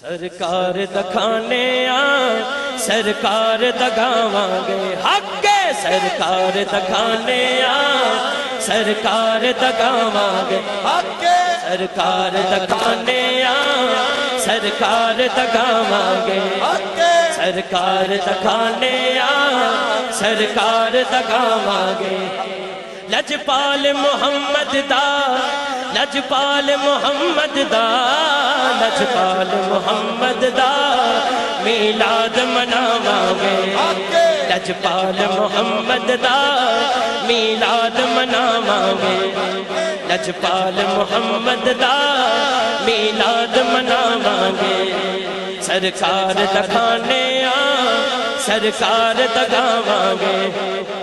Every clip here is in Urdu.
سرکار دکھانے آ سرکار دگاواں گے حق سرکار دکھانے آ سرکار دگاواں گے حق سرکار دکھانے آ سرکار دگاواں گے حق سرکار دکھانے آ سرکار دگاواں گے لجپال محمد دا لجپال محمد دا لجپال محمد دا میلاد مناواں لجپال محمد دا میلاد مناواں لجپال محمد دا میلاد مناواں گے سرکار دکھانے آ سرکار دگاواں گے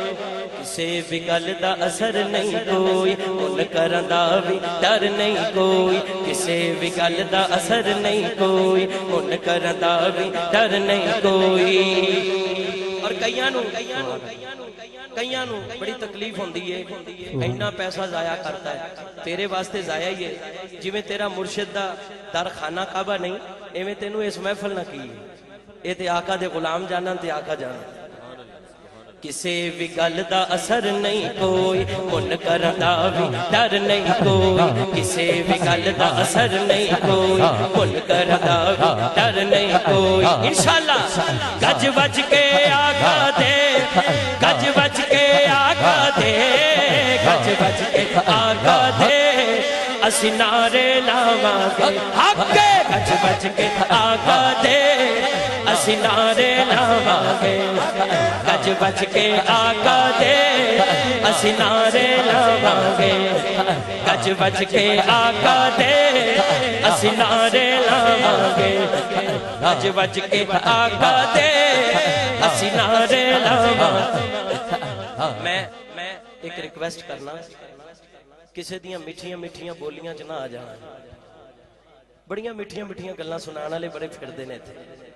کسے بھی دا اثر نہیں کوئی ان کرن دا بھی ڈر نہیں کوئی کسے بھی دا اثر نہیں کوئی ان کرن دا بھی ڈر نہیں کوئی اور کئیاں نو کئیاں نو بڑی تکلیف ہوندی ہے اینا پیسہ ضائع کرتا ہے تیرے واسطے ضائع ہی ہے جویں تیرا مرشد دا در خانہ کعبہ نہیں ایویں تینوں اس محفل نہ کی اے تے آقا دے غلام جانن تے آقا جانن کسے بھی گل دا اثر نہیں کوئی من کردا بھی ڈر نہیں کوئی کسے بھی گل دا اثر نہیں کوئی من کردا بھی ڈر نہیں کوئی انشاءاللہ گج بج کے آگا دے گج بج کے آگا دے گج بج کے آگا دے اسی نعرے لاواں گے حق گج بج کے آگا دے اسی نعرے لاواں گے گج بج کے آگا دے اسی نعرے لاواں گے گج بج کے آگا دے اسی نعرے لاواں گے گج بج کے آگا دے اسی نعرے میں میں ایک ریکویسٹ کرنا کسے دیاں مٹھیاں مٹھیاں بولیاں چ نہ آ جانا بڑیاں مٹھیاں مٹھیاں گلاں سنان والے بڑے پھردے نے تھے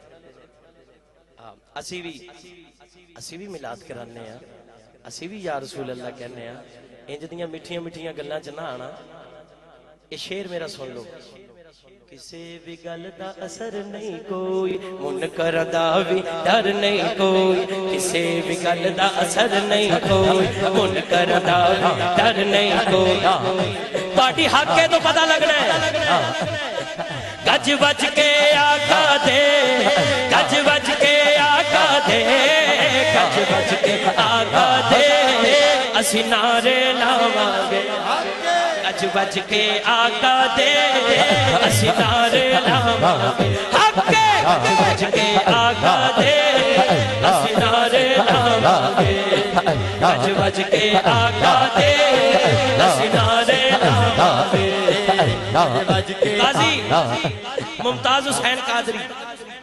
اسی بھی ملاد کرانے ہیں۔ اسی بھی یا رسول اللہ کہنے ہیں۔ انج دیاں مٹھیاں مٹھیاں گلاں چ نہ آنا۔ یہ شعر میرا سن لو۔ کسے بھی گل دا اثر نہیں کوئی من کردا بھی ڈر نہیں کوئی۔ کسے بھی گل دا اثر نہیں کوئی من کردا بھی ڈر نہیں کوئی۔ پارٹی حق ہے تو پتہ لگنا ہے۔ گج بج کے آقا دے گج بج کے آقا دے گج بج کے آقا دے اسی نعرے لاواں گے گج بج کے آقا دے اسی نعرے لاواں گے حق کے گج بج کے آقا دے اسی نعرے لاواں گے گج بج کے آقا دے اسی نعرے قاضی ممتاز حسین قادری.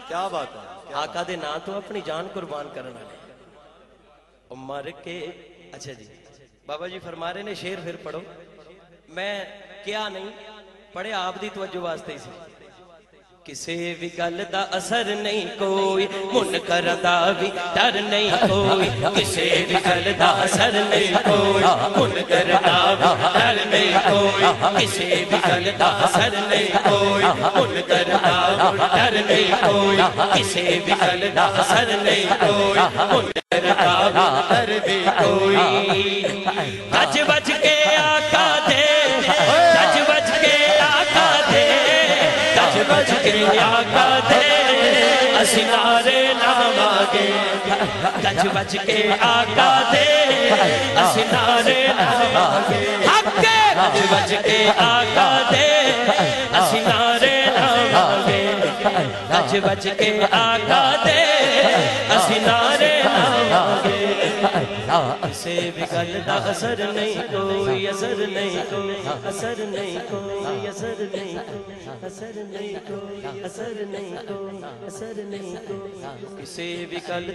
کیا بات ہے؟ آقا دے نا تو اپنی جان قربان کرنا مر کے اچھا جی. بابا جی فرما رہے نے شیر پھر پڑھو. میں کیا نہیں پڑھے آپ دی توجہ واسطے ہی سی۔ کسے بھی گل دا اثر نہیں کوئی، من کردا بھی ڈر نہیں کوئی۔ کسے بھی گل دا اثر نہیں کوئی، من کردا بھی ڈر نہیں کوئی۔ کسے بھی گل دا اثر نہیں کوئی، من کردا بھی ڈر نہیں کوئی۔ کسے بھی گل دا اثر نہیں کوئی، من کردا بھی ڈر بھی کوئی۔ گج بج کے گج بج کے آقا دے۔ اسی نعرے لاواں گے گج بج کے آقا دے۔ اسی نعرے لاواں گے حق گج بج کے آقا دے۔ اسی نعرے لاواں گے گج بج کے آقا دے۔ اسی نعرے لاواں کسے بھی گل دا اثر نہیں کوئی اثر نہیں کوئی اثر نہیں کوئی اثر نہیں اثر نہیں کوئی اثر نہیں کوئی اثر نہیں کوئی کسے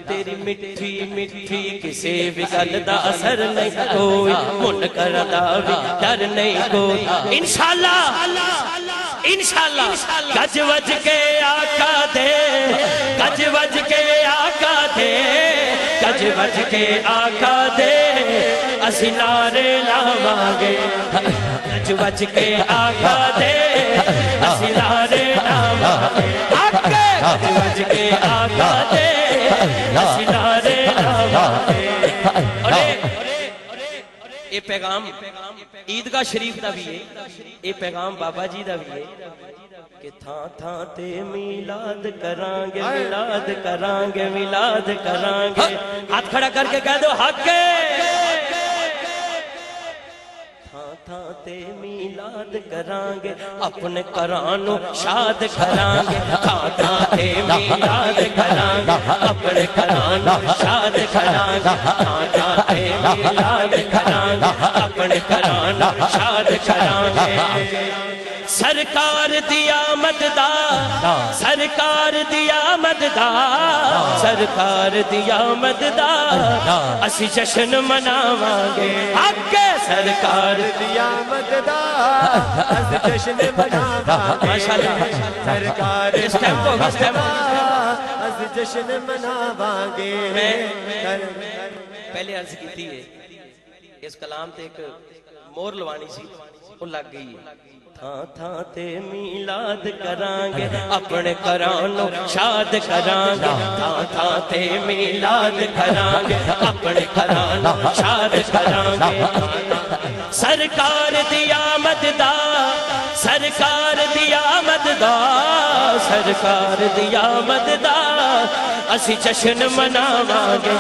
تیری مٹھی مٹھی کسے بھی گل دا اثر نہیں کوئی من کردا بھی ڈر نہیں کوئی انشاءاللہ انشاءاللہ۔ گج وج کے آقا دے۔ گج وج کے آقا دے۔ گج بج کے آقا دے۔ اسی نعرے لاواں گے گج بج کے آقا دے۔ اسی گج بج کے آقا دے۔ اسی نعرے یہ پیغام عیدگاہ شریف دا بھی ہے، یہ پیغام بابا جی دا بھی ہے کہ تھاں تھاں تے میلاد کرانگے میلاد کرانگے میلاد کرانگے۔ ہاتھ کھڑا کر کے کہہ دو حق ہے تھاں تھاں تے میلاد کرانگے اپنے قرآنو شاد کرانگے تھاں تھاں تے میلاد کرانگے اپنے قرآنو شاد کرانگے تھاں تھاں تے میلاد کرانگے اپنے قرآنو شاد کرانگے سرکار دیا مددا سرکار دیا مددا سرکار دیا مددا اسی جشن مناواں گے حق ہے سرکار دیا مددا از جشن مناواں گے سرکار اس ٹائم کو اس ٹائم از جشن مناواں گے پہلے عرض کی تھی اس کلام تے ایک مور لوانی سی لگ گئی تھاں تھاں تے میلاد کرانگے اپنے کرانو شاد کرانگے۔ تھاں تھاں تے میلاد کرانگے اپنے کرانو شاد کرانگے۔ سرکار دیا مددا سرکار دیا مددا سرکار دیا مددا اسی جشن مناواں گے۔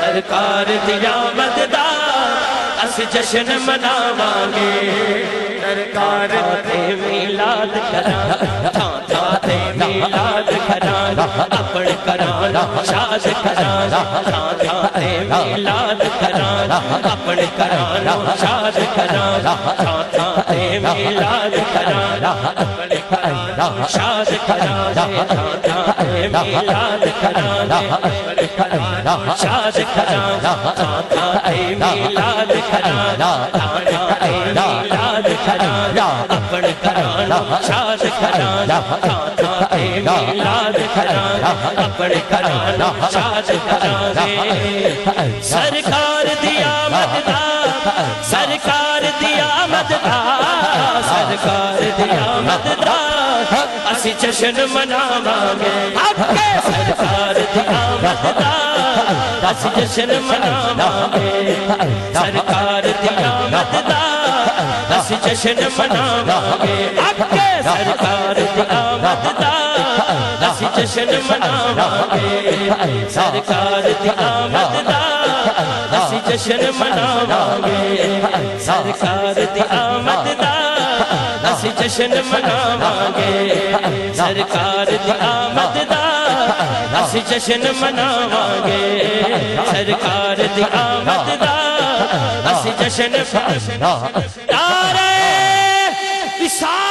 سرکار دیا مددا اسی جشن مناواں گے سرکار تے میلاد کراں تھاں تھاں تے میلاد کراں اپنے کراں شاد کراں تھاں تھاں تے میلاد کراں اپنے کراں شاد کراں تھاں تھاں تے میلاد کراں اپنے کراں شاد کراں تھاں تے میلاد کراں اپنے کراں شاد کراں تھاں تھاں تے میلاد سرکار دیا مددا سرکار دیا مددا سرکار دیا مددا اسی جشن مناواں گے حق ہے سرکار دیا اسی جشن مناواں گے سرکار دیا مددا اسی جشن مناواں گے حق ہے سرکار دیا اسی جشن مناواں گے سرکار دیا مددا اسی جشن مناواں گے سرکار دی آمد دا جشن مناواں سرکار دی آمد دا اسی جشن مناواں سرکار دی آمد دا اسی جشن مناواں نعرہ وصال